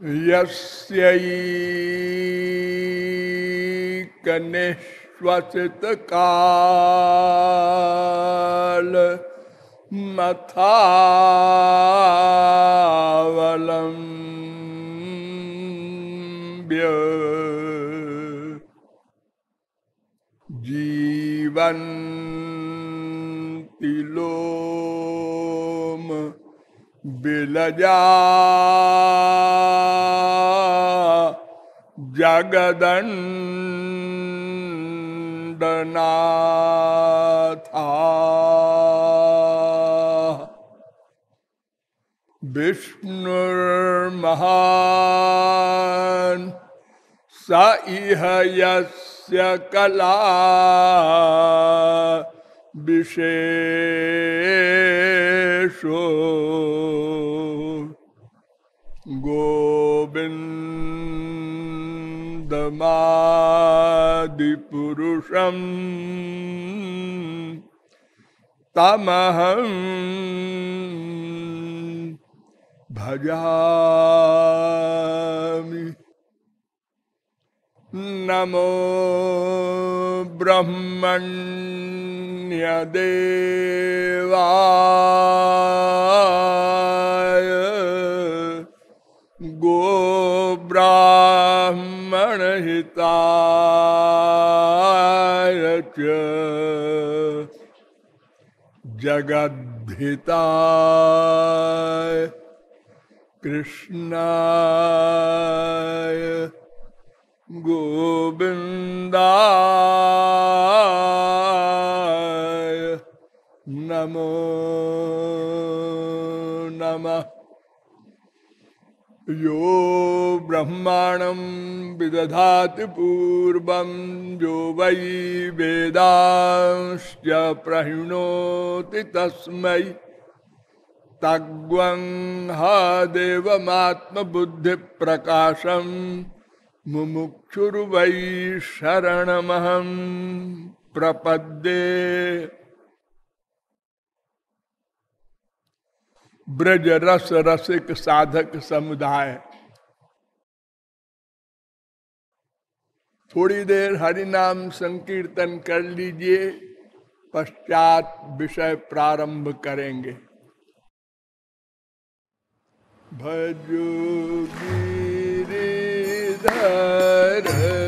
यस्यैकनिश्वसित काल मथावलम्ब्य जीवन्ति लोम बिलजा। जगदण्डनाथा विष्णुर्महान् स इह यस्य कला। विशेषो। गोविन्दमादिपुरुषम् तमहं भजामि। नमो ब्रह्मण्यदेवाय गोब्राह्मणहिताय च जगद्भिताय कृष्णाय गोविन्दाय नमो नमः। यो ब्रह्माणं विदधाति पूर्वं जो वै वेदांश्च प्रणोति तस्मै। तग्वं हा देवमात्मबुद्धिप्रकाशं मुमुक्षुर्वै शरणमहं प्रपद्ये। ब्रज रस रसिक साधक समुदाय। थोड़ी देर हरि नाम संकीर्तन कर लीजिए, पश्चात विषय प्रारंभ करेंगे। भजो da da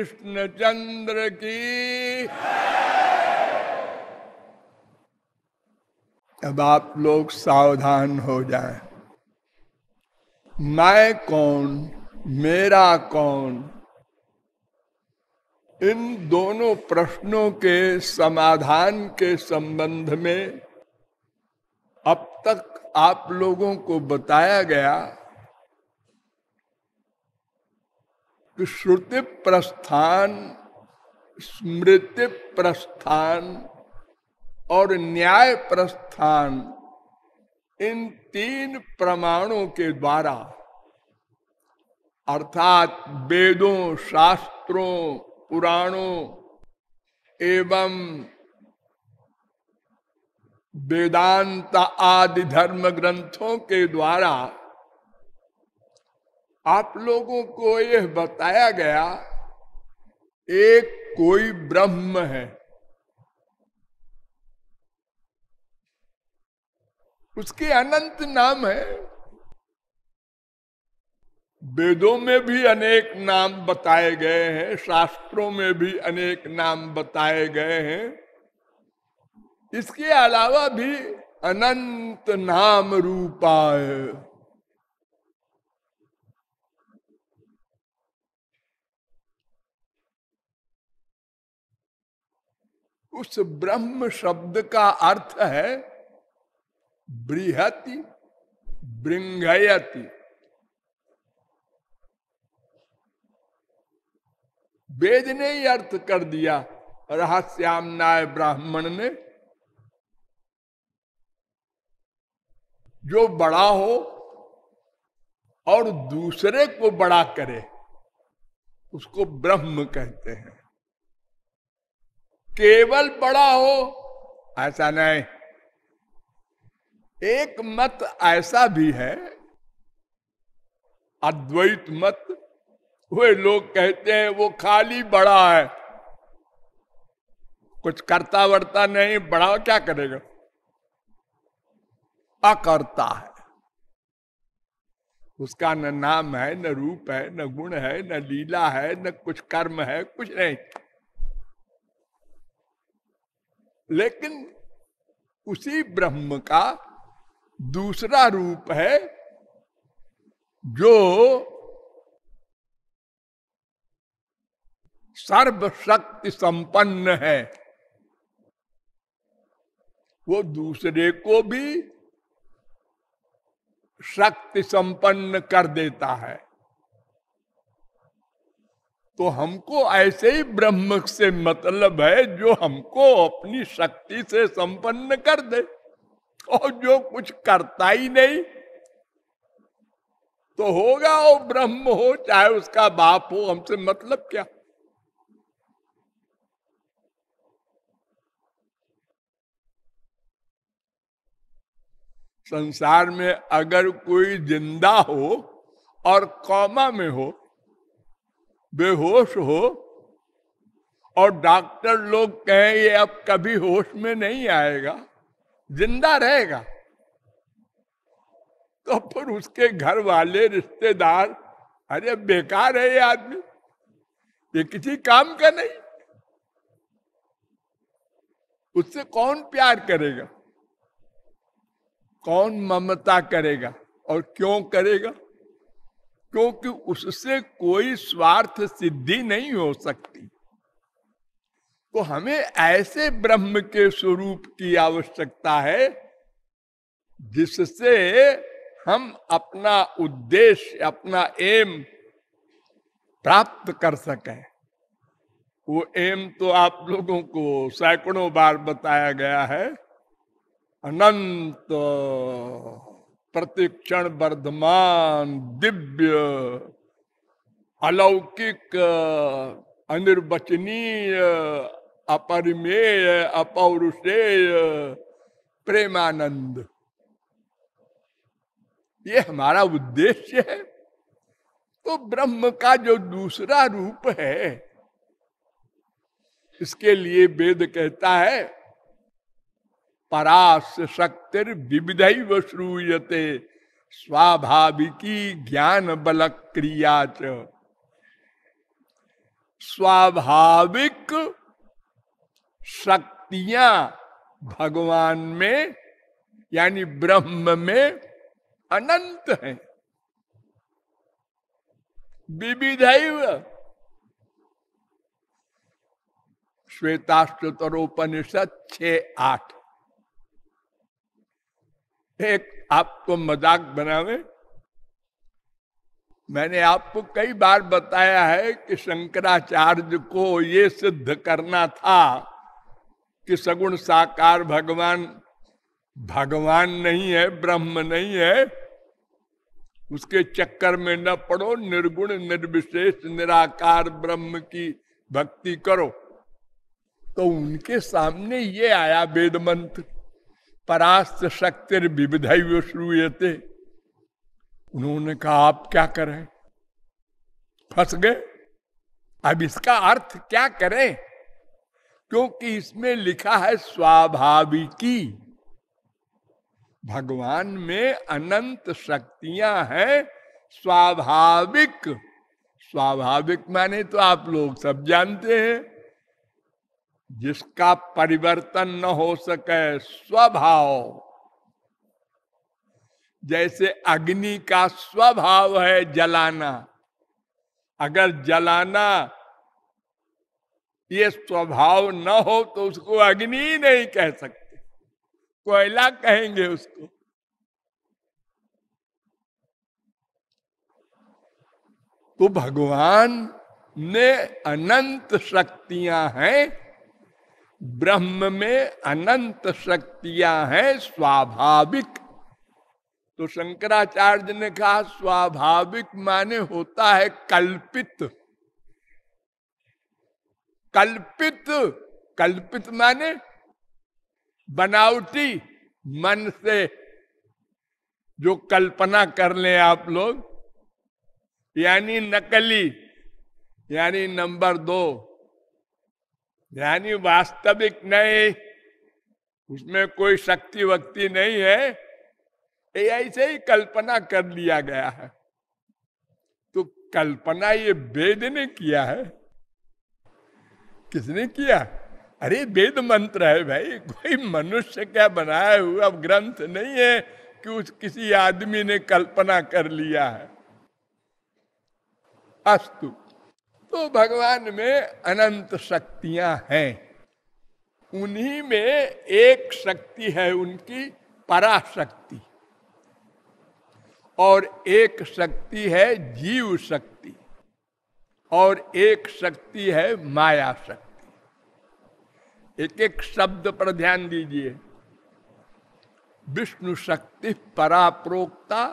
कृष्ण चंद्र की अब आप लोग सावधान हो जाएँ। मैं कौन, मेरा कौन इन दोनों प्रश्नों के समाधान के संबंध में अब तक आप लोगों को बताया गया श्रुति प्रस्थान, स्मृति प्रस्थान और न्याय प्रस्थान, इन तीन प्रमाणों के द्वारा, अर्थात वेदों, शास्त्रों, पुराणों एवं वेदांत आदि धर्म ग्रंथों के द्वारा आप लोगों को यह बताया गया, एक कोई ब्रह्म है। उसके अनंत नाम है। वेदों में भी अनेक नाम बताए गए हैं, शास्त्रों में भी अनेक नाम बताए गए हैं। इसके अलावा भी अनंत नाम रूपाय। उस ब्रह्म शब्द का अर्थ है बृहति बृंगयति। वेद ने ही अर्थ कर दिया, रहस्याम नाय ब्राह्मण ने। जो बड़ा हो और दूसरे को बड़ा करे, उसको ब्रह्म कहते हैं। केवल बड़ा हो। ऐसा नहीं। एक मत ऐसा भी है, अद्वैत मत, वे लोग कहते हैं वो खाली बड़ा है। कुछ करता वर्ता नहीं, बड़ा क्या करेगा? अकर्ता है। उसका न नाम है, न रूप है, न गुण है, न लीला है, न कुछ कर्म है, कुछ नहीं। लेकिन उसी ब्रह्म का दूसरा रूप है जो सर्वशक्ति संपन्न है। वो दूसरे को भी शक्ति संपन्न कर देता है। तो हमको ऐसे ही ब्रह्म से मतलब है जो हमको अपनी शक्ति से संपन्न कर दे और जो कुछ करता ही नहीं। तो होगा वो ब्रह्म हो, चाहे उसका बाप हो, हमसे मतलब क्या? संसार में अगर कोई ज़िंदा हो और कौमा में हो बेहोश हो। और डॉक्टर लोग कहें, ये अब कभी होश में नहीं आएगा, ज़िंदा रहेगा। तो फिर उसके घर वाले रिश्तेदार, अरे बेकार है ये आदमी। ये किसी काम का नहीं। उससे कौन प्यार करेगा? कौन ममता करेगा? और क्यों करेगा? क्योंकि उससे कोई स्वार्थ सिद्धि नहीं हो सकती। तो हमें ऐसे ब्रह्म के स्वरूप की आवश्यकता है, जिससे हम अपना उद्देश्य, अपना एम प्राप्त कर सकें। वो एम तो आप लोगों को सैकड़ों बार बताया गया है। अनंत प्रतिक्षण वर्धमान दिव्य, अलौकिक, अनिर्वचनीय, अपरिमेय, अपौरुषेय, प्रेमानंद। ये हमारा उद्देश्य है। तो ब्रह्म का जो दूसरा रूप है, इसके लिए वेद कहता है परास शक्तिर विविध श्रूयते। स्वाभाविकी ज्ञान बल क्रिया च। स्वाभाविक शक्तियाँ भगवान में, यानी ब्रह्म में अनंत है। विविध श्वेताश्वतरोपनिषद छ आठ। एक आपको मज़ाक बनावे? मैंने आपको कई बार बताया है कि शंकराचार्य को ये सिद्ध करना था कि सगुण साकार भगवान भगवान नहीं है, ब्रह्म नहीं है। उसके चक्कर में न पड़ो, निर्गुण, निर्विशेष, निराकार ब्रह्म की भक्ति करो। तो उनके सामने ये आया वेद मंत्र परास्त शक्ति विविध श्रूयते। उन्होंने कहा, आप क्या करें? फंस गए। अब इसका अर्थ क्या करें? क्योंकि इसमें लिखा है स्वाभाविकी। भगवान में अनंत शक्तियाँ हैं, स्वाभाविक। स्वाभाविक माने तो आप लोग सब जानते हैं। जिसका परिवर्तन न हो सके, स्वभाव। जैसे अग्नि का स्वभाव है जलाना। अगर जलाना ये स्वभाव न हो तो उसको अग्नि नहीं कह सकते। कोयला कहेंगे उसको। तो भगवान ने अनंत शक्तियाँ हैं ब्रह्म में अनंत शक्तियाँ हैं स्वाभाविक। तो शंकराचार्य ने कहा, स्वाभाविक माने होता है कल्पित। कल्पित कल्पित माने बनावटी, मन से। जो कल्पना कर ले आप लोग, यानी नकली, यानी नंबर दो। यानी वास्तविक नहीं। उसमें कोई शक्ति वक्ति नहीं है। ऐसे ही कल्पना कर लिया गया है। तो कल्पना ये वेद ने किया है। किसने किया? अरे वेद मंत्र है भाई। कोई मनुष्य क्या बनाया हुआ ग्रंथ नहीं है कि उस किसी आदमी ने कल्पना कर लिया है। अस्तु। तो भगवान में अनंत शक्तियाँ हैं। उन्हीं में एक शक्ति है उनकी पराशक्ति। और एक शक्ति है जीव शक्ति। और एक शक्ति है माया शक्ति। एक एक शब्द पर ध्यान दीजिए। विष्णु शक्ति परा प्रोक्ता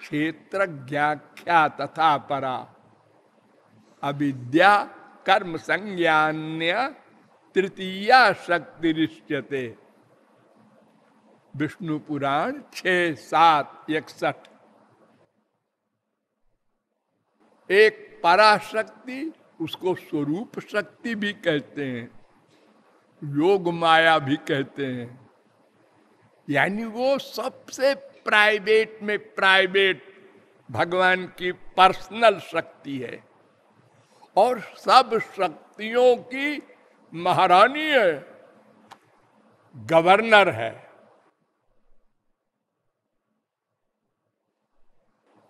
क्षेत्र व्याख्या तथा परा। अविद्या कर्म संज्ञान्य तृतीया शक्ति रिश्यते विष्णु पुराण छ, सात, इकसठ। एक पराशक्ति, उसको स्वरूप शक्ति भी कहते हैं। योग माया भी कहते हैं। यानी वो सबसे प्राइवेट में प्राइवेट, भगवान की पर्सनल शक्ति है। और सब शक्तियों की महारानी है, गवर्नर है।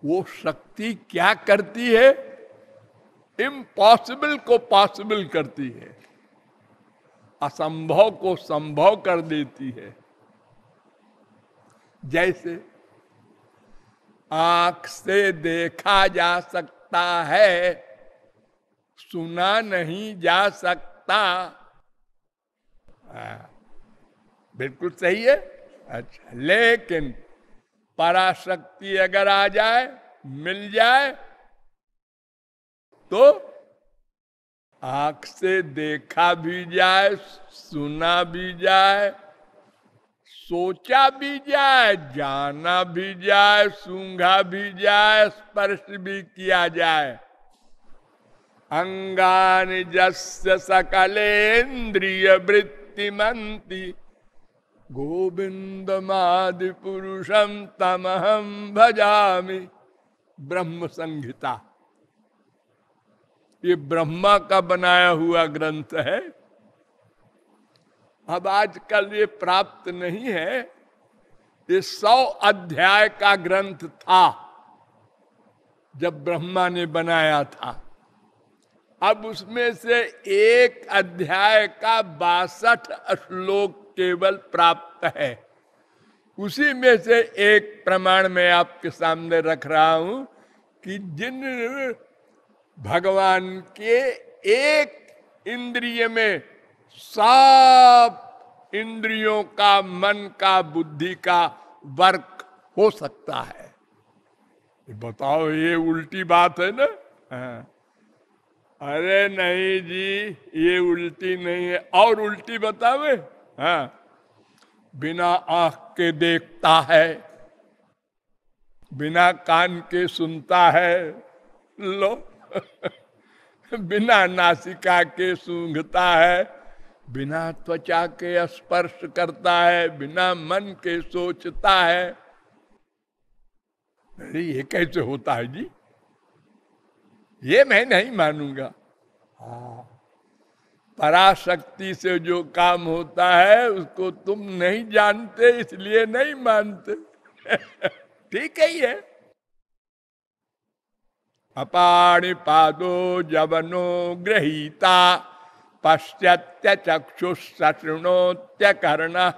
वो शक्ति क्या करती है? इम्पॉसिबल को पॉसिबल करती है। असंभव को संभव कर देती है। जैसे आँख से देखा जा सकता है सुना नहीं जा सकता। हाँ, बिल्कुल सही है। अच्छा लेकिन पराशक्ति अगर आ जाए मिल जाए तो आँख से देखा भी जाए सुना भी जाए सोचा भी जाए जाना भी जाए सूंघा भी जाए स्पर्श भी किया जाए अंगान जस्य सकलेन्द्रिय गोविंदमादि पुरुषम तमहम भजामि। ब्रह्म संहिता ये ब्रह्मा का बनाया हुआ ग्रंथ है। अब आजकल ये प्राप्त नहीं है। ये सौ अध्याय का ग्रंथ था, जब ब्रह्मा ने बनाया था। अब उसमें से एक अध्याय का बासठ श्लोक केवल प्राप्त है। उसी में से एक प्रमाण में आपके सामने रख रहा हूँ कि जिन भगवान के एक इंद्रिय में सब इंद्रियों का, मन का, बुद्धि का वर्क हो सकता है। बताओ, ये उल्टी बात है ना? हाँ। अरे नहीं जी, ये उल्टी नहीं है। और उल्टी बतावे? हाँ। बिना आँख के देखता है, बिना कान के सुनता है, लो। बिना नासिका के सूंघता है, बिना त्वचा के स्पर्श करता है, बिना मन के सोचता है। अरे, ये कैसे होता है जी? ये मैं नहीं मानूँगा। पराशक्ति से जो काम होता है, उसको तुम नहीं जानते, इसलिए नहीं मानते। ठीक है ये अपाणि पादो जवनो ग्रहीता पश्चात्य चक्षुषृणोत्य कर्ण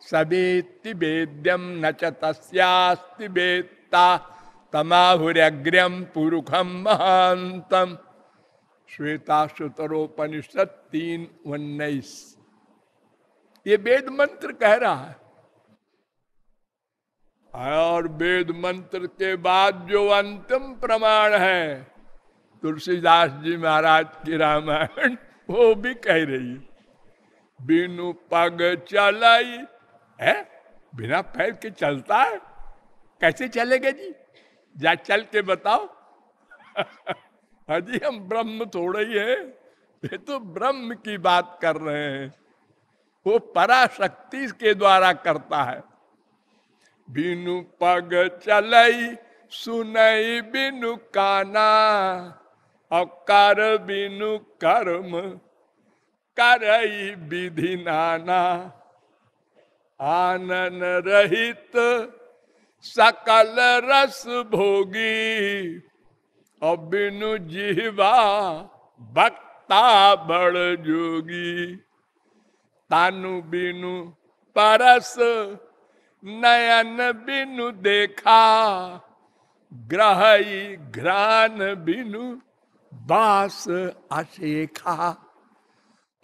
सभी वेद्यम न तस्यास्ति वेत्ता। तमाहुर्यग्र्यम पुरुखम महांतम श्वेता सुतरोपनिषद तीन उन्नीस। ये वेद मंत्र कह रहा है। और वेद मंत्र के बाद जो अंतिम प्रमाण है, तुलसीदास जी महाराज की रामायण, वो भी कह रही बिनु पग चलाई, है? बिना पैर के चलता है? कैसे चलेगा जी? जा चल के बताओ। हाजी हम ब्रह्म थोड़े ही है। ये तो ब्रह्म की बात कर रहे हैं। वो पराशक्ति के द्वारा करता है। बिनु पग चलई, सुनई बिनु काना। और कर बिनु कर्म, करई विधि नाना। आनन रहित सकल रस भोगी। और बिनु जिहवा भक्ता बड़ जोगी। तानु बिनु परस, नयन बिनु देखा। ग्रही घ्रान बिनु बास अशेखा।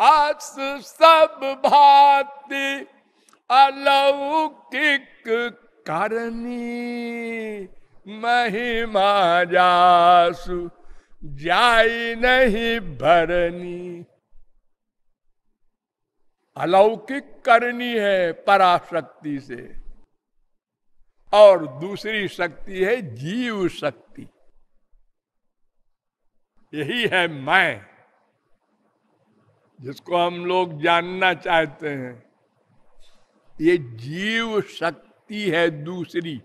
आस सब भाति अलौकिक करनी महिमा जासु, जाई नहीं भरनी। अलौकिक करनी है पराशक्ति से, और दूसरी शक्ति है जीव शक्ति। यही है मैं, जिसको हम लोग जानना चाहते हैं। ये जीव शक्ति है दूसरी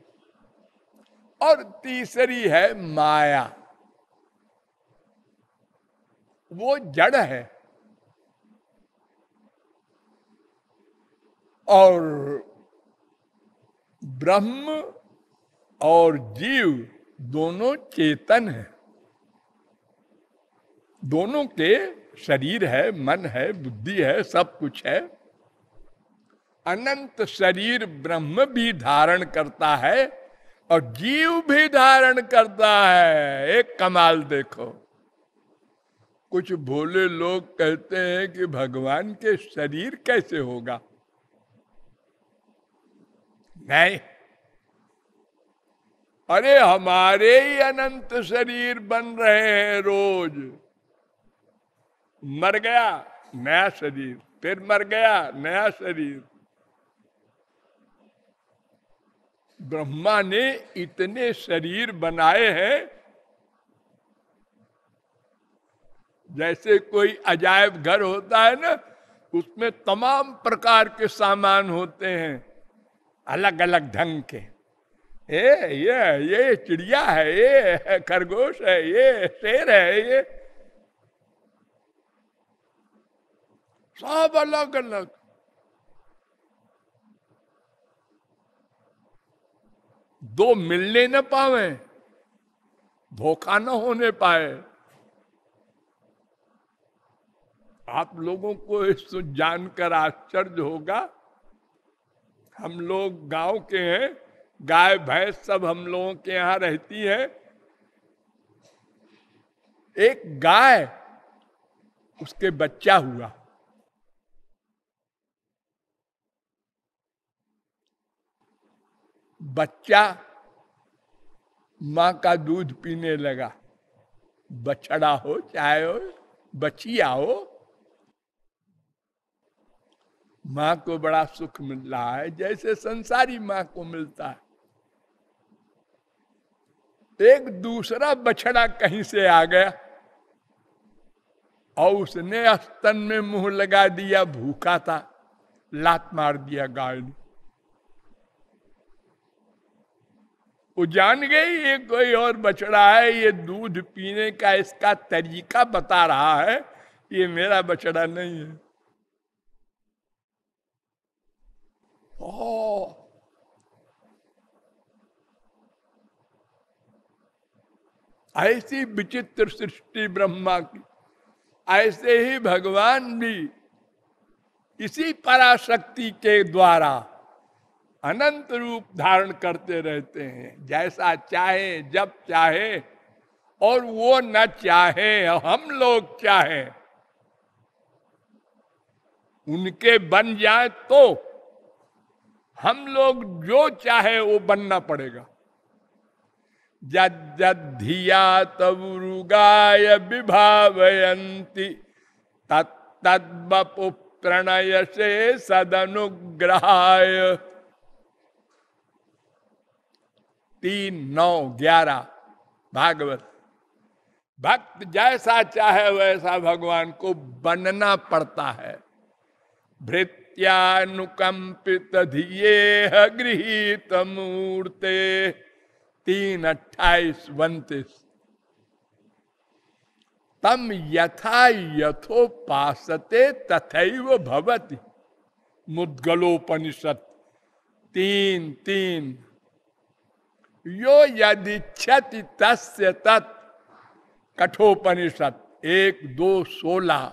और तीसरी है माया। वो जड़ है और ब्रह्म और जीव दोनों चेतन है। दोनों के शरीर है, मन है, बुद्धि है, सब कुछ है। अनंत शरीर ब्रह्म भी धारण करता है और जीव भी धारण करता है। एक कमाल देखो। कुछ भोले लोग कहते हैं कि भगवान के शरीर कैसे होगा? नहीं। अरे, हमारे ही अनंत शरीर बन रहे हैं रोज। मर गया, नया शरीर, फिर मर गया, नया शरीर। ब्रह्मा ने इतने शरीर बनाए हैं, जैसे कोई अजायब घर होता है ना, उसमें तमाम प्रकार के सामान होते हैं अलग अलग ढंग के। ए, ये ये चिड़िया है, ये खरगोश है, ये शेर है, ये सब अलग अलग दो मिलने न पावे धोखा न होने पाए। आप लोगों को इस जानकर आश्चर्य होगा, हम लोग गाँव के हैं, गाय भैंस सब हम लोगों के यहाँ रहती है। एक गाय, उसके बच्चा हुआ। बच्चा माँ का दूध पीने लगा। बछड़ा हो, चाहे हो बचिया हो, माँ को बड़ा सुख मिल रहा है, जैसे संसारी माँ को मिलता है। एक दूसरा बछड़ा कहीं से आ गया और उसने स्तन में मुँह लगा दिया, भूखा था, लात मार दिया गाय ने। वो जान गई ये कोई और बछड़ा है, ये दूध पीने का इसका तरीका बता रहा है, ये मेरा बछड़ा नहीं है। ओ ऐसी विचित्र सृष्टि ब्रह्मा की, ऐसे ही भगवान भी इसी पराशक्ति के द्वारा अनंत रूप धारण करते रहते हैं। जैसा चाहे, जब चाहे, और वो न चाहे, हम लोग चाहे। उनके बन जाए तो हम लोग जो चाहे, वो बनना पड़ेगा। जधिया तवुगाय विभावयंती तत्तु प्रणय से सदनुग्रहाय। तीन, नौ, ग्यारह। भागवत। भक्त जैसा चाहे वैसा भगवान को बनना पड़ता है। भृत्यानुकंपित धिये गृहित मूर्ते। तीन, अट्ठाईस, उन्तीस। तम यथा यथोपासते तथैव भवति। मुद्गलोपनिषद तीन तीन। यो यदि क्षति तस्य तत् कठोपनिषद एक, दो, सोलह।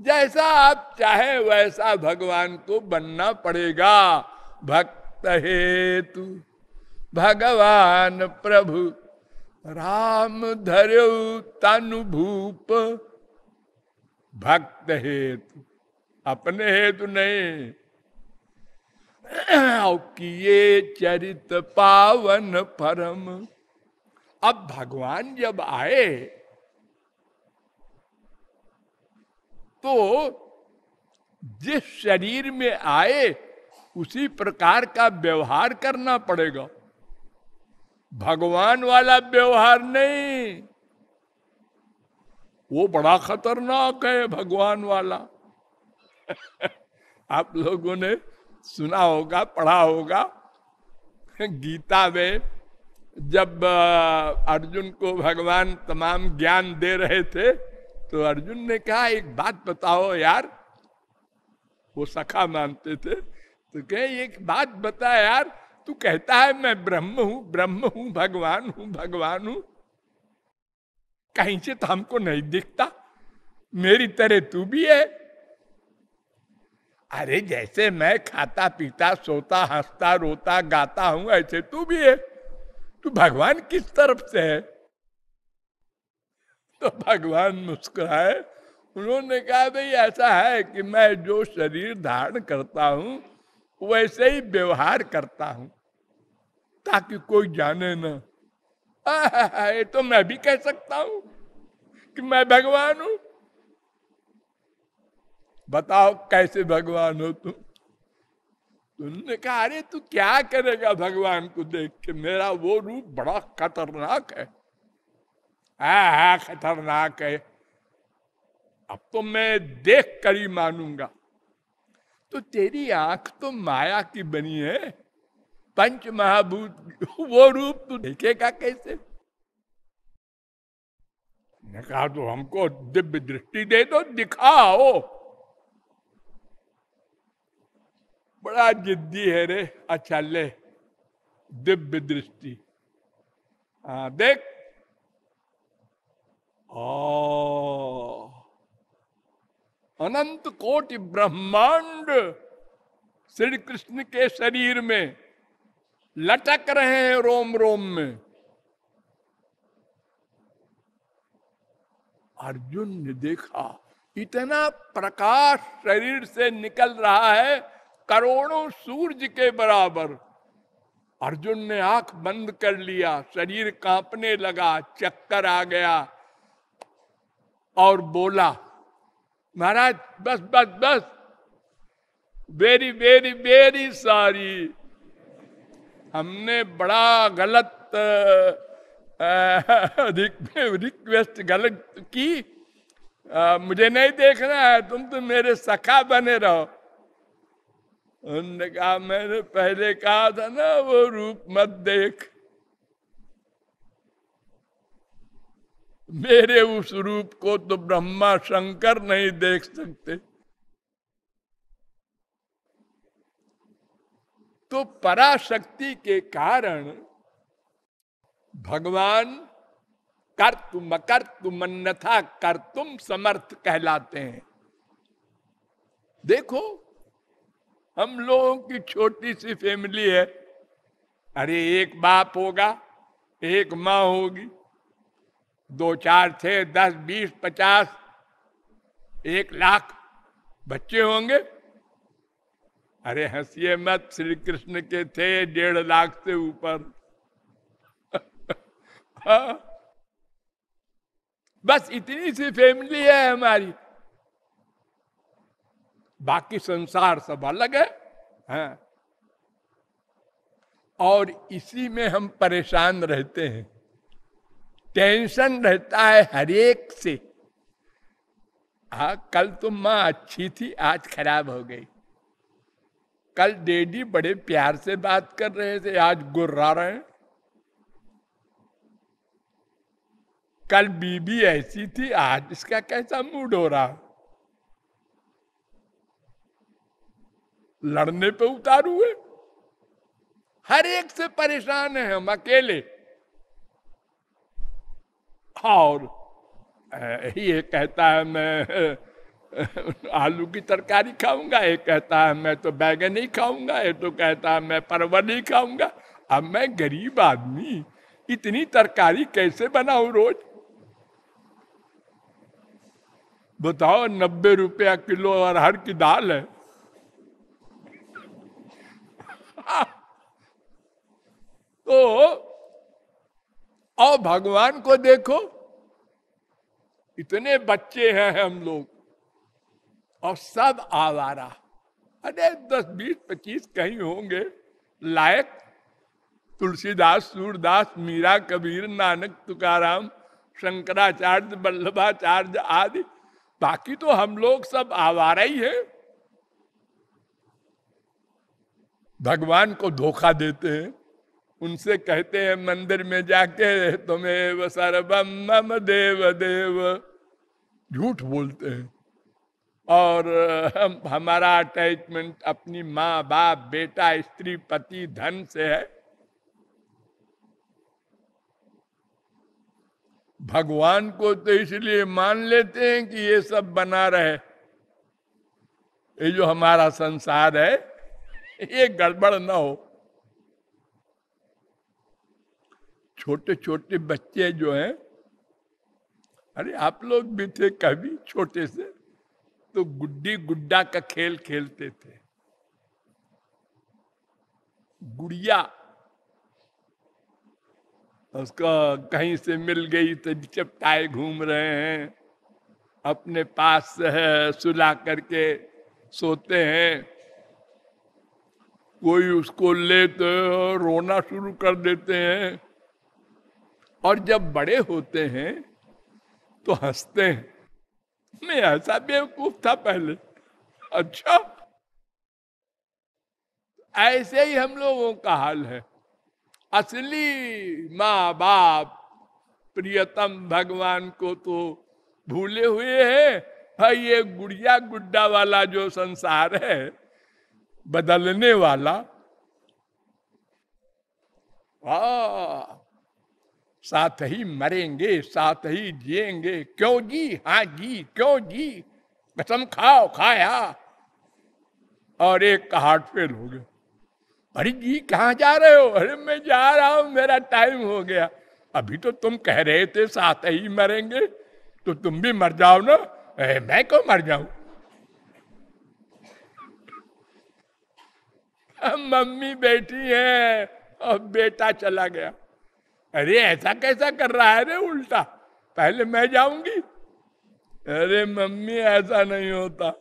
जैसा आप चाहे वैसा भगवान को बनना पड़ेगा। भक्त हेतु भगवान प्रभु राम धर्यो तनुभूप भक्त हेतु, अपने हेतु नहीं किए चरित पावन परम। अब भगवान जब आए तो जिस शरीर में आए, उसी प्रकार का व्यवहार करना पड़ेगा। भगवान वाला व्यवहार नहीं। वो बड़ा खतरनाक है भगवान वाला। आप लोगों ने सुना होगा पढ़ा होगा गीता में जब अर्जुन को भगवान तमाम ज्ञान दे रहे थे तो अर्जुन ने कहा, एक बात बताओ यार। वो सखा मानते थे तो कहे, एक बात बता यार, तू कहता है मैं ब्रह्म हूँ ब्रह्म हूँ, भगवान हूँ भगवान हूँ। कहीं से तो हमको नहीं दिखता। मेरी तरह तू भी है अरे जैसे मैं खाता, पीता, सोता, हंसता, रोता, गाता हूँ, ऐसे तू भी है। तू भगवान किस तरफ़ से है? तो भगवान मुस्कुराए। उन्होंने कहा, भाई, ऐसा है कि मैं जो शरीर धारण करता हूँ, वैसे ही व्यवहार करता हूँ, ताकि कोई जाने ना। ये तो मैं भी कह सकता हूँ कि मैं भगवान हूँ। बताओ कैसे भगवान हो तुम? तुमने कहा, अरे, तू क्या करेगा भगवान को देख के? मेरा वो रूप बड़ा खतरनाक है। हा हा, खतरनाक है। अब तो मैं देख कर ही मानूँगा। तो तेरी आँख तो माया की बनी है। पंच महाभूत वो रूप तू देखेगा कैसे? कहा तो हमको दिव्य दृष्टि दे दो, दिखाओ। बड़ा जिद्दी है रे अच्छा ले। दिव्य दृष्टि। हाँ देख। ओ अनंत कोटि ब्रह्मांड श्री कृष्ण के शरीर में लटक रहे हैं रोम रोम में। अर्जुन ने देखा, इतना प्रकाश शरीर से निकल रहा है करोड़ों सूरज के बराबर। अर्जुन ने आँख बंद कर लिया शरीर कांपने लगा चक्कर आ गया और बोला महाराज बस बस बस वेरी वेरी वेरी सॉरी। हमने बड़ा गलत रिक्वेस्ट गलत की। आ, मुझे नहीं देखना है तुम तो मेरे सखा बने रहो। उन्होंने कहा, मैंने पहले कहा था ना, वो रूप मत देख। मेरे उस रूप को तो ब्रह्मा शंकर नहीं देख सकते। तो पराशक्ति के कारण भगवान कर तुम कर तुम अन्यथा कर तुम समर्थ कहलाते हैं। देखो हम लोगों की छोटी सी फैमिली है। अरे एक बाप होगा, एक माँ होगी। दो चार थे, दस, बीस, पचास, एक लाख बच्चे होंगे। अरे हंसिए मत श्री कृष्ण के थे डेढ़ लाख से ऊपर। हाँ। बस इतनी सी फैमिली है हमारी। बाकी संसार सब अलग है हाँ। और इसी में हम परेशान रहते हैं। टेंशन रहता है हरेक से। हा, कल तो माँ अच्छी थी, आज खराब हो गई। कल डेडी बड़े प्यार से बात कर रहे थे, आज गुर्रा रहे हैं। कल बीबी ऐसी थी, आज इसका कैसा मूड हो रहा? लड़ने पे उतार हुए हर एक से परेशान है हम अकेले। और ये कहता है, मैं, आलू की तरकारी खाऊँगा, ये कहता है, मैं तो बैगन ही खाऊँगा, ये तो कहता है, मैं परवल ही खाऊँगा। अब मैं गरीब आदमी, इतनी तरकारी कैसे बनाऊ रोज? बताओ, नब्बे रुपया किलो अरहर की दाल है। तो और भगवान को देखो। इतने बच्चे हैं हम लोग, और सब आवारा। अरे दस, बीस, पच्चीस कहीं होंगे। लायक, तुलसीदास, सूरदास, मीरा, कबीर, नानक, तुकाराम, शंकराचार्य, वल्लभाचार्य आदि। बाकी तो हम लोग सब आवारा ही है। भगवान को धोखा देते हैं। उनसे कहते हैं, मंदिर में जाके तुम्हें सर्वम मम देव देव। झूठ बोलते हैं। और हम, हमारा अटैचमेंट अपनी माँ, बाप, बेटा, स्त्री, पति, धन से है। भगवान को तो इसलिए मान लेते हैं कि ये सब बना रहे। ये जो हमारा संसार है ये गड़बड़ ना हो। छोटे छोटे बच्चे जो हैं, अरे आप लोग भी थे कभी छोटे से तो गुड्डी गुड्डा का खेल खेलते थे। गुड़िया, उसको कहीं से मिल गई तो चपटाए घूम रहे हैं, अपने पास सुला करके सोते हैं। कोई उसको ले तो रोना शुरू कर देते हैं। और जब बड़े होते हैं तो हँसते हैं। मैं ऐसा बेवकूफ़ था पहले। अच्छा। ऐसे ही हम लोगों का हाल है। असली माँ बाप प्रियतम भगवान को तो भूले हुए हैं। ये गुड़िया गुड्डा वाला जो संसार है बदलने वाला। आ, साथ ही मरेंगे साथ ही जिएँगे। क्यों जी? हाँ जी क्यों जी? कसम खाओ खाया। और एक का हार्ट फेल हो गया। अरे जी कहा जा रहे हो? अरे मैं जा रहा हूँ मेरा टाइम हो गया। अभी तो तुम कह रहे थे साथ ही मरेंगे तो तुम भी मर जाओ ना। मैं क्यों मर जाऊँ? मम्मी बैठी है। और बेटा चला गया। अरे, ऐसा कैसा कर रहा है रे उल्टा? पहले मैं जाऊँगी। अरे, मम्मी, ऐसा नहीं होता।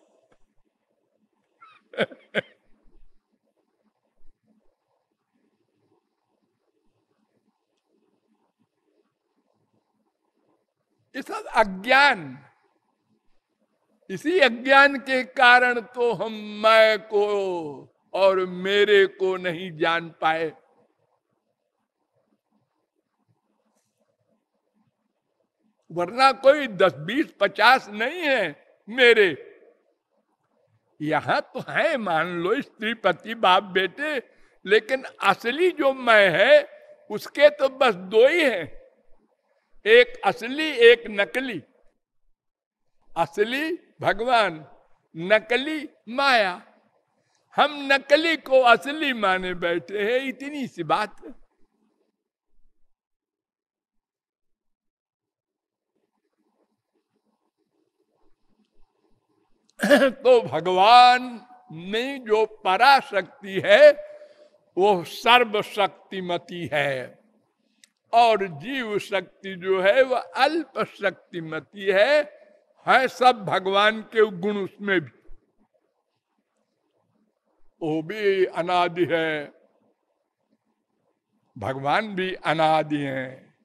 इस अज्ञान, इसी अज्ञान के कारण तो हम मैं को और मेरे को नहीं जान पाए। वरना कोई दस, बीस, पचास नहीं है मेरे। यहाँ तो है, मान लो, स्त्री पति, बाप, बेटे, लेकिन असली जो मैं है, उसके तो बस दो ही हैं। एक असली, एक नकली। असली भगवान, नकली माया। हम नकली को असली माने बैठे हैं, इतनी सी बात। तो भगवान में जो पराशक्ति है, वो सर्वशक्तिमती है। और जीव शक्ति जो है वह अल्प शक्तिमती है। है सब भगवान के गुण उसमें भी। वो भी अनादि है। भगवान भी अनादि हैं।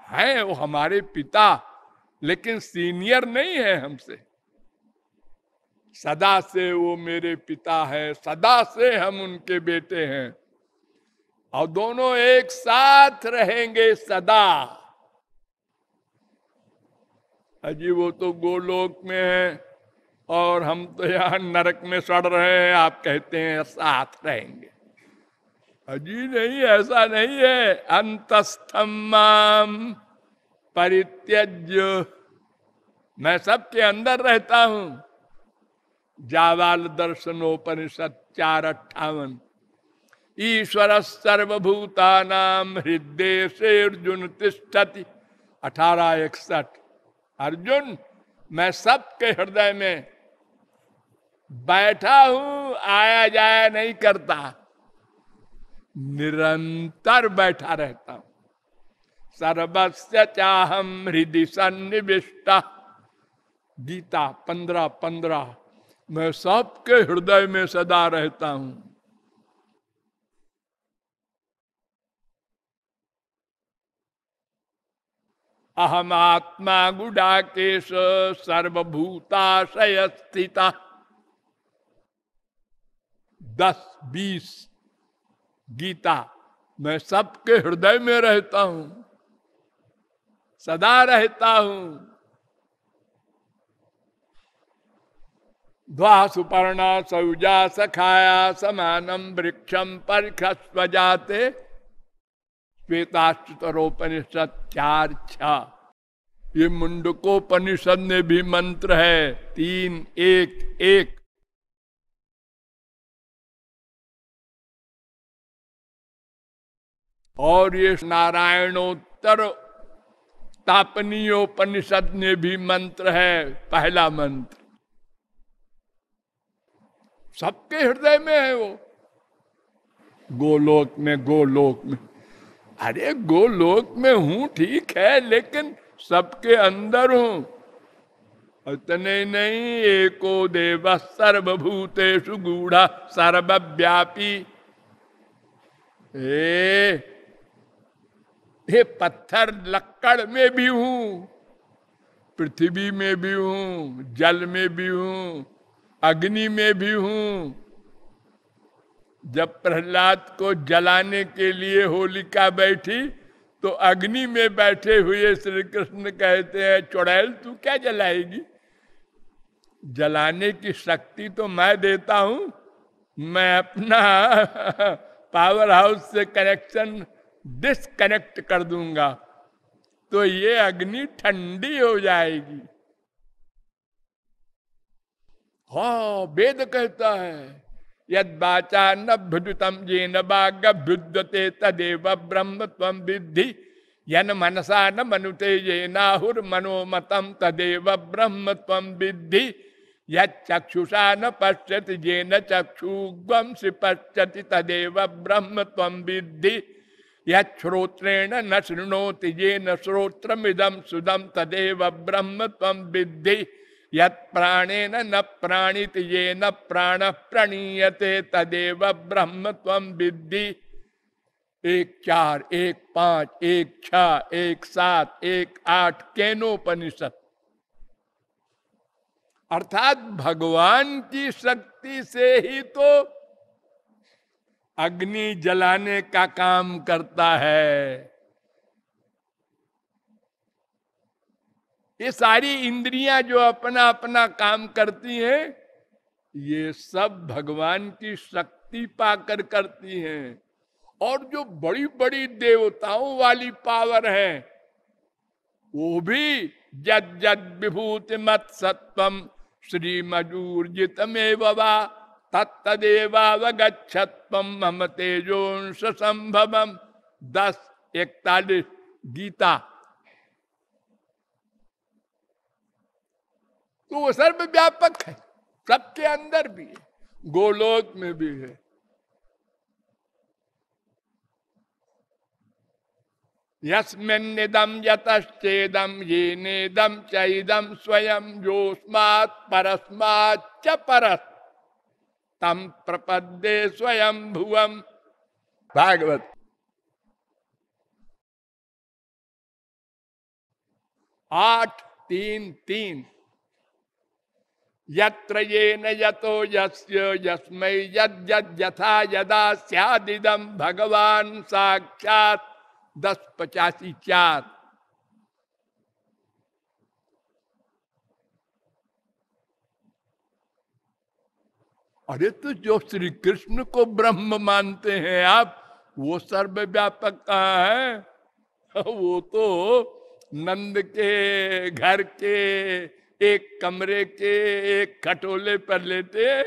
है वो हमारे पिता, लेकिन सीनियर नहीं है हमसे। सदा से वो मेरे पिता है, सदा से हम उनके बेटे हैं। और दोनों एक साथ रहेंगे सदा। अजी वो तो गोलोक में है। और हम तो यहाँ नरक में सड़ रहे हैं, आप कहते हैं साथ रहेंगे। अजी नहीं, ऐसा नहीं है। अंतस्थम परित्यज मैं सबके अंदर रहता हूँ। जावाल दर्शनोपनिषद चार अट्ठावन। ईश्वर सर्वभूता नाम हृदय से अर्जुन तिष्ठति। अठारह, इकसठ। अर्जुन, मैं सबके हृदय में बैठा हूँ, आया जाया नहीं करता। निरंतर बैठा रहता हूँ। सर्वस्व चाहम हृदय सन्निविष्ट। गीता पंद्रह पंद्रह, मैं सबके हृदय में सदा रहता हूँ। अहम आत्मा गुडाकेश, सर्वभूताशय स्थिता। दस, बीस गीता। मैं सबके हृदय में रहता हूँ, सदा रहता हूँ। ध्वा सुपर्णा सौजा सखाया समानम वृक्षम परिखस्व जाते श्वेताश्चरोपनिषद चार छ ये मुंडकोपनिषद में भी मंत्र है, तीन, एक एक। और ये नारायणोत्तर तापनीयोपनिषद में भी मंत्र है, पहला मंत्र। सबके हृदय में है वो। गोलोक में गोलोक में। अरे गोलोक में हूँ, ठीक है, लेकिन सबके अंदर हूँ। इतने नहीं, एको देव सर्वभूतेषु गूढ़ा, सर्वव्यापी। ए पत्थर, लक्कड़ में भी हूँ, पृथ्वी में भी हूँ, जल में भी हूँ, अग्नि में भी हूँ। जब प्रहलाद को जलाने के लिए होलिका बैठी तो अग्नि में बैठे हुए श्री कृष्ण कहते हैं, चुड़ैल, तू क्या जलाएगी? जलाने की शक्ति तो मैं देता हूँ, मैं अपना पावर हाउस से कनेक्शन डिसकनेक्ट कर दूँगा तो ये अग्नि ठंडी हो जाएगी। हा, वेद कहता है, यद बाचा न भुजतम जे न बागभ्युदते तदेव ब्रह्म तम विद्धि, यन मनसा न मनुते ये नाहुर मनोमतम तदेव ब्रह्म तम विद्धि यक्षुषा न पश्यति ये न चक्षुग्वम से पश्यति तदेव ब्रह्म तम विद्धि। यश्रोत्रेण न शृणोति ये न श्रोत्रमिदम सुदम तदेव ब्रह्म तम विद्धि। यत प्राणेन न प्राणित ये न प्राण प्रणीयते तदेव ब्रह्म तम विद्धि। एक चार, एक पाँच, एक छ, एक सात, एक आठ केनोपनिषद अर्थात भगवान की शक्ति से ही तो अग्नि जलाने का काम करता है। ये सारी इंद्रियाँ जो अपना अपना काम करती हैं, ये सब भगवान की शक्ति पाकर करती हैं। और जो बड़ी बड़ी देवताओं वाली पावर है, वो भी जद जद विभूति मत सत्वम श्री मजूर्जित में बबा मम तेजोंश संभवम दस इकतालीस गीता। तो वो सर्वव्यापक है। सबके अंदर भी है। गोलोक में भी है। यस्मिदम यतश्चेदम ये नेदम चैदम स्वयं जोस्मात् परस्मात्। च परस तम प्रपदे स्वयं भुवम भागवत। आठ, तीन तीन। यत्र ये न यतो यस्य, यस्मै यद यथा यदा सियादिदम भगवान साक्षात दस पचासी चार अरे तो जो श्री कृष्ण को ब्रह्म मानते हैं आप, वो सर्वव्यापक कहा है। वो तो नंद के घर के एक कमरे के एक खटोले पर लेते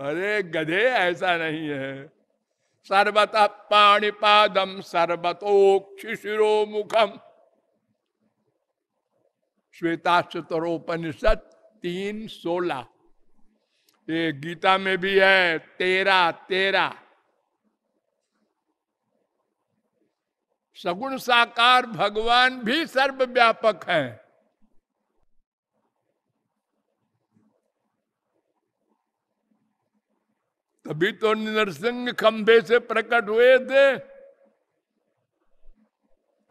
अरे गधे, ऐसा नहीं है। सर्वत पाणिपादम सर्वतोक्षिशिरो मुखम श्वेताशतरोपनिषद तीन सोलह। ये गीता में भी है, तेरा तेरा। सगुण साकार भगवान भी सर्वव्यापक है। तभी तो नरसिंह खंभे से प्रकट हुए थे।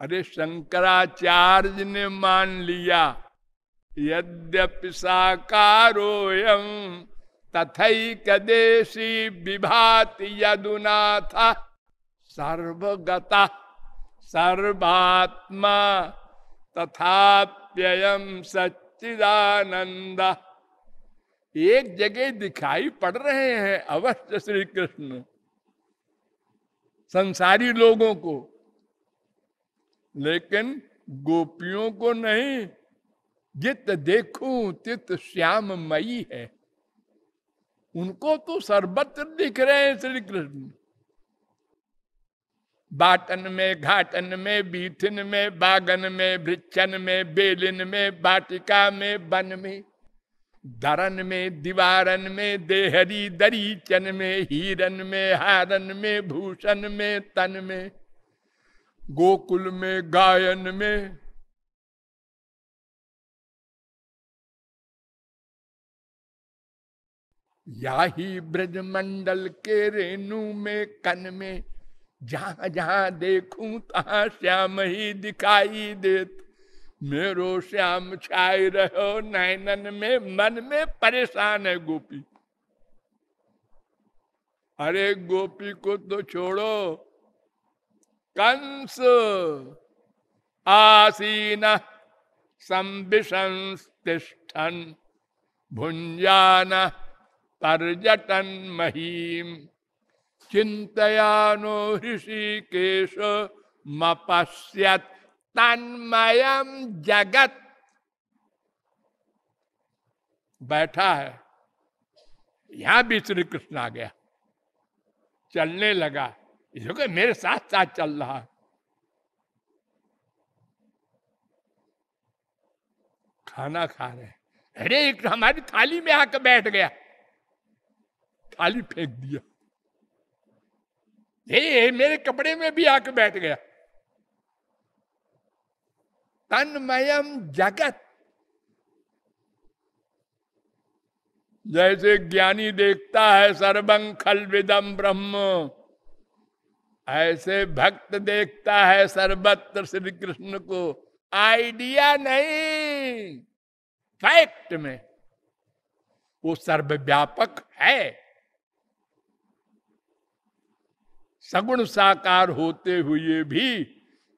अरे शंकराचार्य ने मान लिया, यद्यपि साकारोयम तथैकदेशी विभाति यदुनाथ। सर्वगता सर्वात्मा तथाप्ययम सच्चिदानंद एक जगह दिखाई पड़ रहे हैं अवश्य श्री कृष्ण संसारी लोगों को। लेकिन गोपियों को नहीं। जित देखूँ, तित श्याममयी है। उनको तो सर्वत्र दिख रहे हैं श्री कृष्ण बाटन में, घाटन में बीथिन में, बागन में, वृक्षन में, बेलिन में, बाटिका में, वन में, दरन में, दीवारन में, देहरी, दरीचन में, हीरन में, हारन में, भूषण में, तन में, गोकुल में, गायन में या ही ब्रजमंडल के रेणु में, कन में, जहाँ जहाँ देखूँ तहा श्याम ही दिखाई देत। मेरो श्याम छाई रहो नैनन में, मन में परेशान है गोपी। अरे गोपी को तो छोड़ो। कंस, आसीन संविशंस्तिष्ठन भुंजान पर्यटन महीम चिंतयानो ऋषिकेश, मपश्यत तन्मयम जगत। बैठा है। यहाँ भी श्री कृष्ण आ गया। चलने लगा। इसको मेरे साथ साथ चल रहा खाना खा रहे अरे, एक हमारी थाली में आकर बैठ गया। थाली फेंक दिया। ये मेरे कपड़े में भी आके बैठ गया। तन्मयम जगत। जैसे ज्ञानी देखता है सर्वं खल विदम ब्रह्म, ऐसे भक्त देखता है सर्वत्र श्री कृष्ण को। आइडिया नहीं। फैक्ट में वो सर्वव्यापक है। सगुण साकार होते हुए भी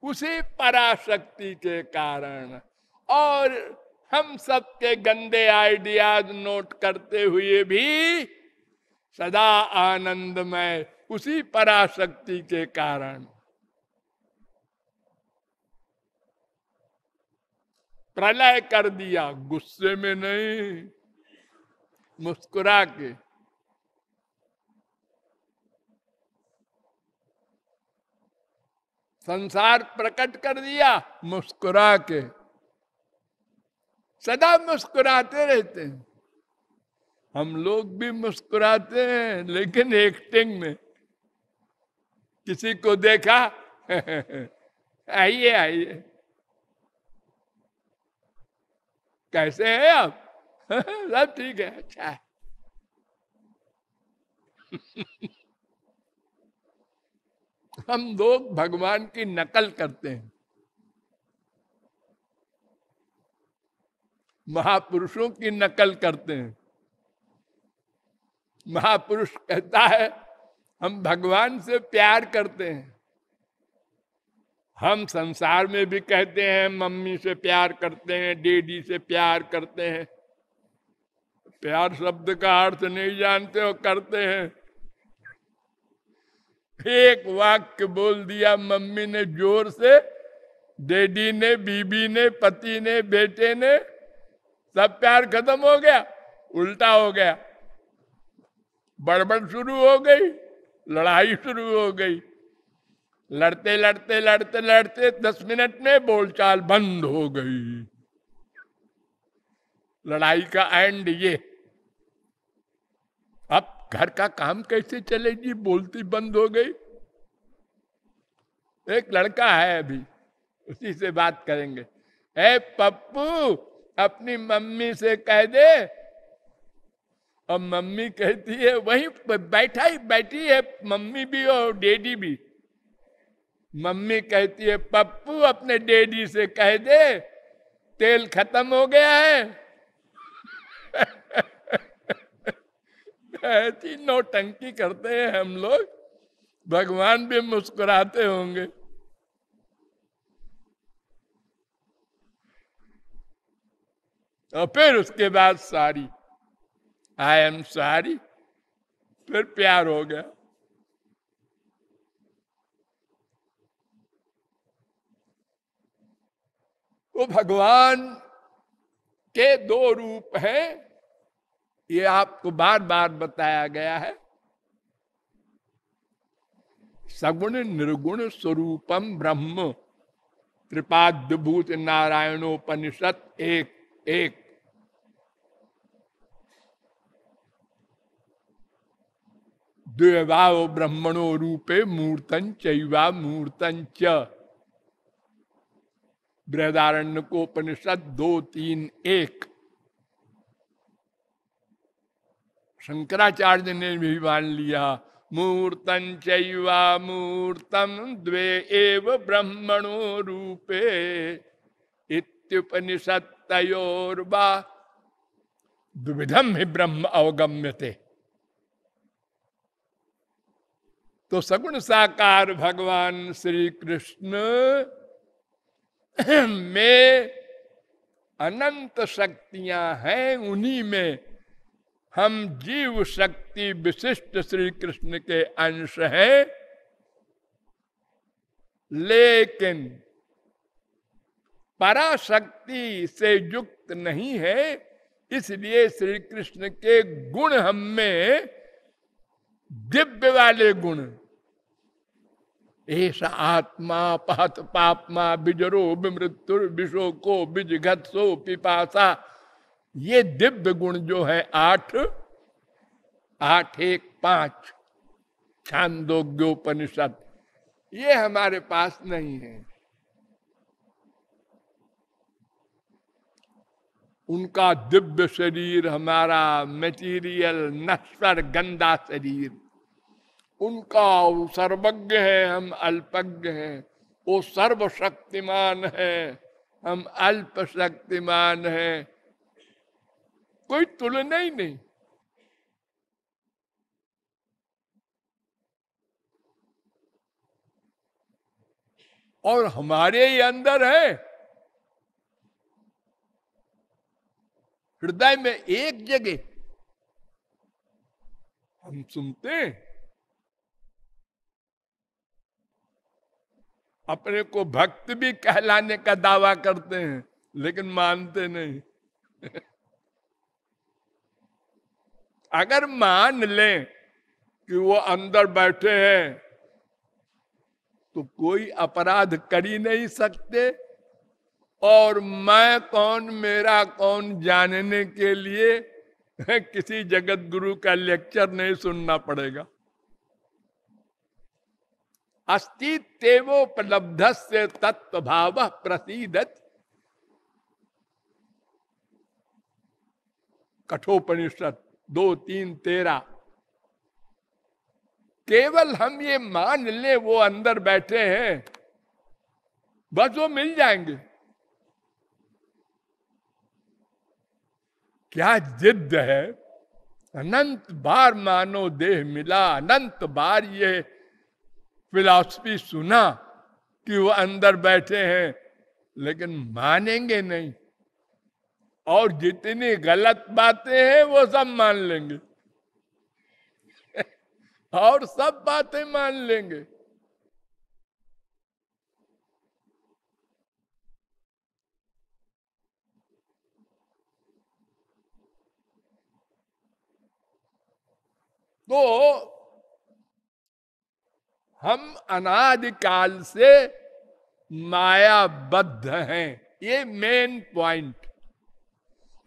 उसी पराशक्ति के कारण और हम सबके गंदे आइडियाज़ नोट करते हुए भी सदा आनंदमय उसी पराशक्ति के कारण। प्रलय कर दिया, गुस्से में नहीं, मुस्कुरा के संसार प्रकट कर दिया मुस्कुरा के सदा मुस्कुराते रहते हैं। हम लोग भी मुस्कुराते हैं, लेकिन एक्टिंग में। किसी को देखा? आइए आइए। कैसे हैं आप? सब ठीक है अच्छा है। हम लोग भगवान की नकल करते हैं। महापुरुषों की नकल करते हैं। महापुरुष कहता है, हम भगवान से प्यार करते हैं। हम संसार में भी कहते हैं, मम्मी से प्यार करते हैं, डेडी से प्यार करते हैं। प्यार शब्द का अर्थ नहीं जानते हो करते हैं। एक वाक्य बोल दिया मम्मी ने ज़ोर से, डेडी ने, बीबी ने, पति ने, बेटे ने, सब प्यार खत्म हो गया, उल्टा हो गया। बड़बड़ शुरू हो गई, लड़ाई शुरू हो गई। लड़ते लड़ते लड़ते लड़ते दस मिनट में बोलचाल बंद हो गई। लड़ाई का एंड ये। घर का काम कैसे चलेगी? बोलती बंद हो गई। एक लड़का है अभी, उसी से बात करेंगे। ए पप्पू, अपनी मम्मी से कह दे। और मम्मी कहती है, वही बैठा ही, बैठी है मम्मी भी और डैडी भी। मम्मी कहती है, पप्पू, अपने डैडी से कह दे, तेल खत्म हो गया है। ऐसी नौटंकी करते हैं हम लोग। भगवान भी मुस्कुराते होंगे। और फिर उसके बाद सारी। आई एम सारी फिर प्यार हो गया। वो भगवान के दो रूप हैं। ये आपको बार बार बताया गया है। सगुण निर्गुण स्वरूपम ब्रह्म। त्रिपाद्यभूत नारायणोपनिषद एक एक। देवाव ब्रह्मणो रूपे मूर्तन चैवा मूर्तन च। बृहदारण्य को उपनिषद दो, तीन, एक। शंकराचार्य ने भी मान लिया मूर्तन चैवा, मूर्तम द्वे एव ब्रह्मणो रूपे। इत्युपनिषद तयोर्वा दुविधम ही ब्रह्म अवगम्य थे तो सगुण साकार भगवान श्री कृष्ण में अनंत शक्तियाँ हैं उन्हीं में हम जीव शक्ति विशिष्ट श्री कृष्ण के अंश हैं। लेकिन पराशक्ति से युक्त नहीं है, इसलिए श्री कृष्ण के गुण हम में दिव्य वाले गुण। ऐसा आत्मा पहत पापमा बिजरो मृत्यु विशोको बिजघत्सो पिपासा ये दिव्य गुण जो है आठ आठ एक पाँच, छांदोग्योपनिषद, ये हमारे पास नहीं है। उनका दिव्य शरीर हमारा मेटीरियल नश्वर, गंदा शरीर। उनका सर्वज्ञ है, हम अल्पज्ञ हैं। वो सर्वशक्तिमान है, हम अल्प शक्तिमान है। कोई तुलना ही नहीं। और हमारे ही अंदर है। हृदय में एक जगह हम सुनते हैं। अपने को भक्त भी कहलाने का दावा करते हैं, लेकिन मानते नहीं। अगर मान लें कि वो अंदर बैठे हैं तो कोई अपराध कर ही नहीं सकते। और मैं कौन, मेरा कौन जानने के लिए किसी जगत गुरु का लेक्चर नहीं सुनना पड़ेगा। अस्तित्वोपलब्ध से तत्व भाव प्रसिदत। कठोपनिषद दो तीन तेरह केवल हम ये मान ले, वो अंदर बैठे हैं। बस वो मिल जाएँगे। क्या जिद है? अनंत बार मानो देह मिला, अनंत बार ये फिलॉसफी सुना कि वो अंदर बैठे हैं, लेकिन मानेंगे नहीं। और जितनी गलत बातें हैं, वो सब मान लेंगे। और सब बातें मान लेंगे। तो हम अनादिकाल से मायाबद्ध हैं। ये मेन पॉइंट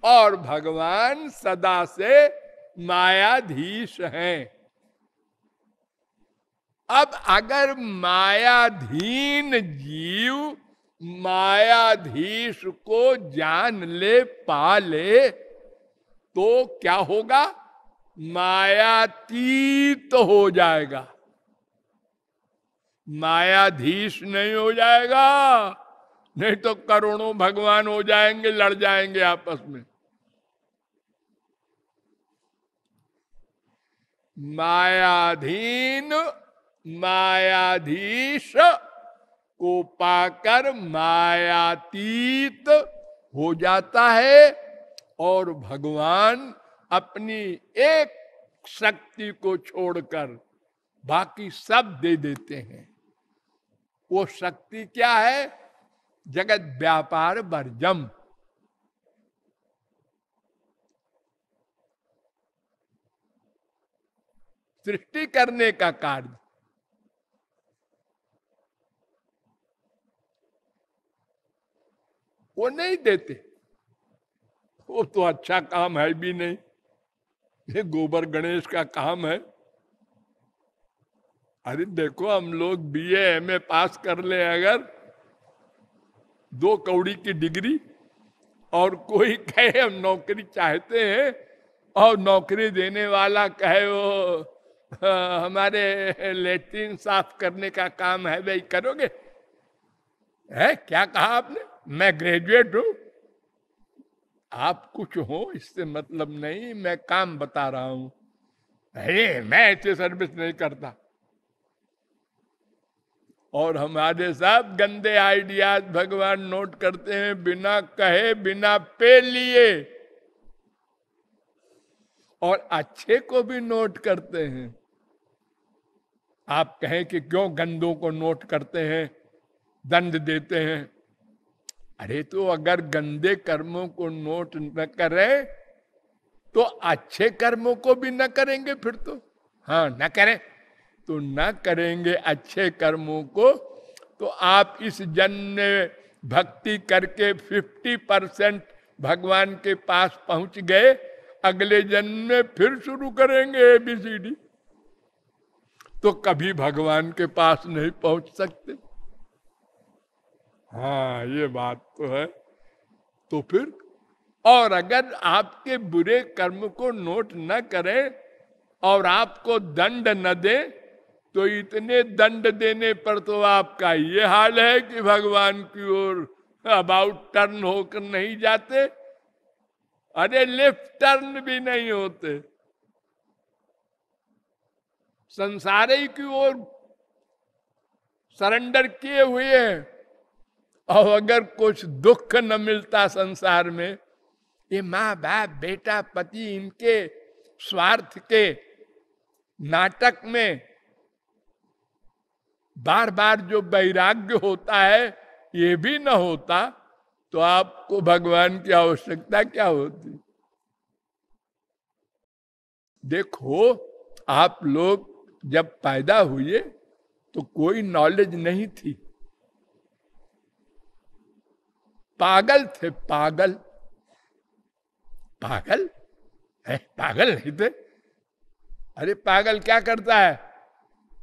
और भगवान सदा से मायाधीश हैं। अब अगर मायाधीन जीव मायाधीश को जान ले पा ले तो क्या होगा? मायातीत हो जाएगा। मायाधीश नहीं हो जाएगा, नहीं तो करोड़ों भगवान हो जाएँगे, लड़ जाएँगे आपस में। मायाधीन, मायाधीश को पाकर मायातीत हो जाता है। और भगवान अपनी एक शक्ति को छोड़कर बाकी सब दे देते हैं। वो शक्ति क्या है? जगत व्यापार वर्जम। सृष्टि करने का कार्य। वो नहीं देते। वो तो अच्छा काम है भी नहीं। ये गोबर गणेश का काम है। अरे देखो, हम लोग बी एम ए पास कर ले अगर दो कौड़ी की डिग्री और कोई कहे हम नौकरी चाहते हैं और नौकरी देने वाला कहे वो हमारे लेट्रिन साफ़ करने का काम है भाई, करोगे? है? क्या कहा आपने? मैं ग्रेजुएट हूँ। आप कुछ हो, इससे मतलब नहीं, मैं काम बता रहा हूँ। अरे, मैं ऐसे सर्विस नहीं करता। और हमारे साथ गंदे आइडियाज़ भगवान नोट करते हैं, बिना कहे, बिना पे लिए। और अच्छे को भी नोट करते हैं। आप कहें कि क्यों गंदों को नोट करते हैं, दंड देते हैं? अरे तो अगर गंदे कर्मों को नोट न करें तो अच्छे कर्मों को भी न करेंगे फिर तो। हाँ न करें। तो न करेंगे अच्छे कर्मों को तो आप इस जन्म में भक्ति करके 50 परसेंट भगवान के पास पहुँच गए, अगले जन्म में फिर शुरू करेंगे एबीसीडी तो कभी भगवान के पास नहीं पहुँच सकते। हाँ ये बात तो है। तो फिर, और अगर आपके बुरे कर्म को नोट न करें और आपको दंड न दे तो इतने दंड देने पर तो आपका ये हाल है कि भगवान की ओर अबाउट टर्न होकर नहीं जाते। अरे लेफ़्ट टर्न भी नहीं होते। संसार की ओर सरेंडर किए हुए हैं। और अगर कुछ दुख न मिलता संसार में, ये माँ बाप बेटा, पति, इनके स्वार्थ के नाटक में बार बार जो वैराग्य होता है, ये भी न होता तो आपको भगवान की आवश्यकता क्या होती? देखो, आप लोग जब पैदा हुए तो कोई नॉलेज नहीं थी। पागल थे, पागल। पागल? है, पागल नहीं थे? अरे पागल क्या करता है?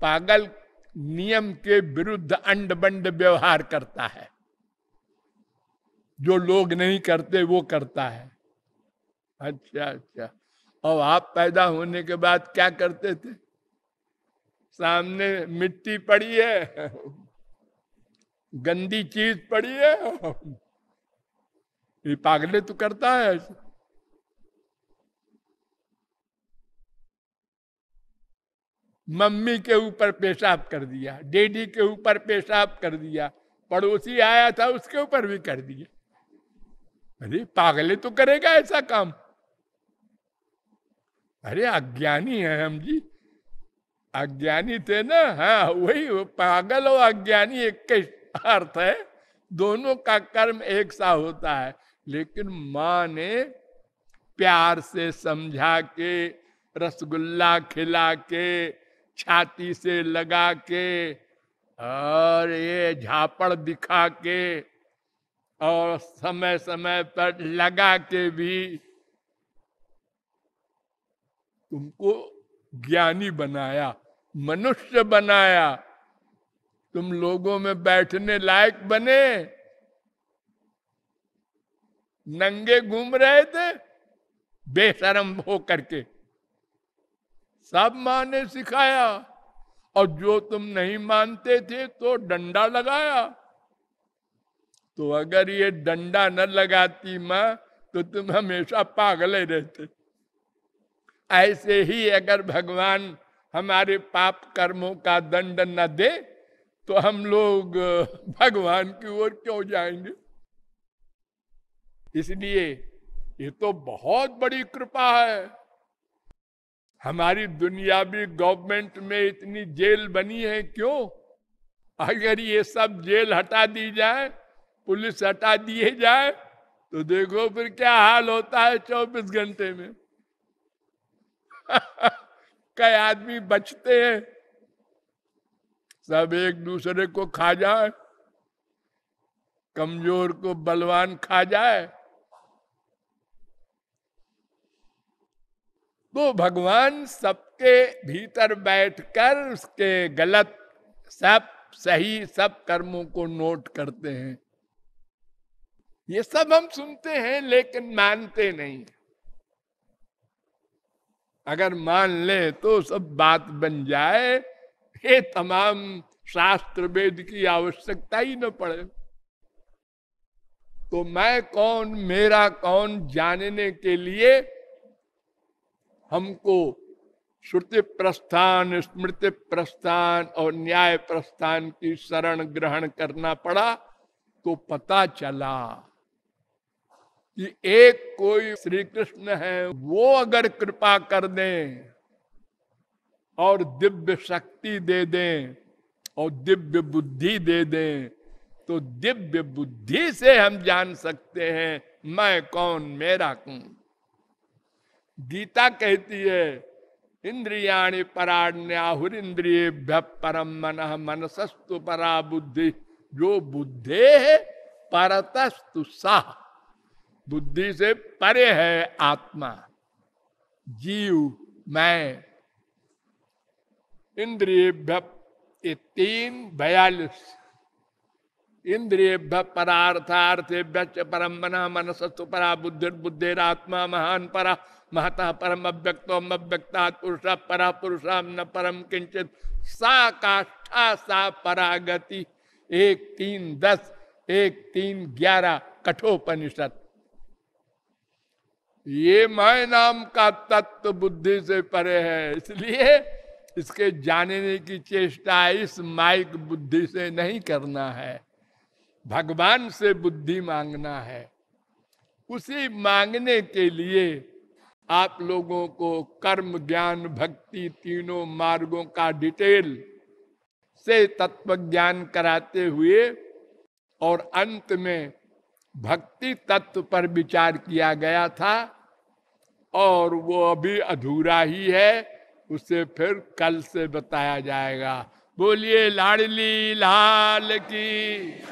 पागल नियम के विरुद्ध अंड बंड व्यवहार करता है। जो लोग नहीं करते, वो करता है। अच्छा अच्छा। और आप पैदा होने के बाद क्या करते थे? सामने मिट्टी पड़ी है, गंदी चीज़ पड़ी है। ये पागले तो करता है। मम्मी के ऊपर पेशाब कर दिया, डेडी के ऊपर पेशाब कर दिया, पड़ोसी आया था उसके ऊपर भी कर दिया। अरे पागले तो करेगा ऐसा काम। अरे अज्ञानी है हम जी। अज्ञानी थे ना? हाँ वही पागल और अज्ञानी एक के अर्थ है। दोनों का कर्म एक सा होता है। लेकिन माँ ने प्यार से समझा के, रसगुल्ला खिला के, छाती से लगा के, और ये झापड़ दिखा के, और समय समय पर लगा के भी तुमको ज्ञानी बनाया। मनुष्य बनाया। तुम लोगों में बैठने लायक बने। नंगे घूम रहे थे, बेशरम हो करके सब माँ ने सिखाया, और जो तुम नहीं मानते थे तो डंडा लगाया। तो अगर ये डंडा न लगाती माँ तो तुम हमेशा पागल रहते। ऐसे ही अगर भगवान हमारे पाप कर्मों का दंड न दे तो हम लोग भगवान की ओर क्यों जाएँगे? इसलिए ये तो बहुत बड़ी कृपा है। हमारी दुनिया भी गवर्नमेंट में इतनी जेल बनी है क्यों? अगर ये सब जेल हटा दी जाए, पुलिस हटा दिए जाए तो देखो फिर क्या हाल होता है चौबीस घंटे में। कई आदमी बचते हैं। सब एक दूसरे को खा जाए, कमज़ोर को बलवान खा जाए। तो भगवान सबके भीतर बैठकर उसके गलत, सब सही, सब कर्मों को नोट करते हैं। ये सब हम सुनते हैं, लेकिन मानते नहीं अगर मान ले तो सब बात बन जाए। ये तमाम शास्त्र वेद की आवश्यकता ही न पड़े। तो मैं कौन, मेरा कौन जानने के लिए हमको श्रुति प्रस्थान, स्मृति प्रस्थान और न्याय प्रस्थान की शरण ग्रहण करना पड़ा तो पता चला। एक कोई श्री कृष्ण है, वो अगर कृपा कर दें और दिव्य शक्ति दे दें और दिव्य बुद्धि दे दें तो दिव्य बुद्धि से हम जान सकते हैं, मैं कौन, मेरा कौन? गीता कहती है, इंद्रियाणी पराण्याहुर इंद्रिय परम मन मनसस्तु परा बुद्धि। जो बुद्धे है, परतस्तु साह बुद्धि से परे है आत्मा। जीव, मैं, इंद्रिय ये तीन बयालीस। इंद्रिय परार्थार्थे परम मना मनसस्तु परा बुद्धि बुद्धिरात्मा महान परा, महता परम अव्यक्तो अव्यक्ता पुरुषा परा पुरुषा न परम किंचित सा काष्ठा, सा परागति। एक, तीन, दस। एक, तीन, ग्यारह। कठोपनिषद ये मैं नाम का तत्व बुद्धि से परे है, इसलिए इसके जानने की चेष्टा इस माइक बुद्धि से नहीं करना है। भगवान से बुद्धि मांगना है। उसी मांगने के लिए आप लोगों को कर्म, ज्ञान, भक्ति तीनों मार्गों का डिटेल से तत्व ज्ञान कराते हुए और अंत में भक्ति तत्व पर विचार किया गया था और वो अभी अधूरा ही है, उसे फिर कल से बताया जाएगा। बोलिए, लाडली लाल की।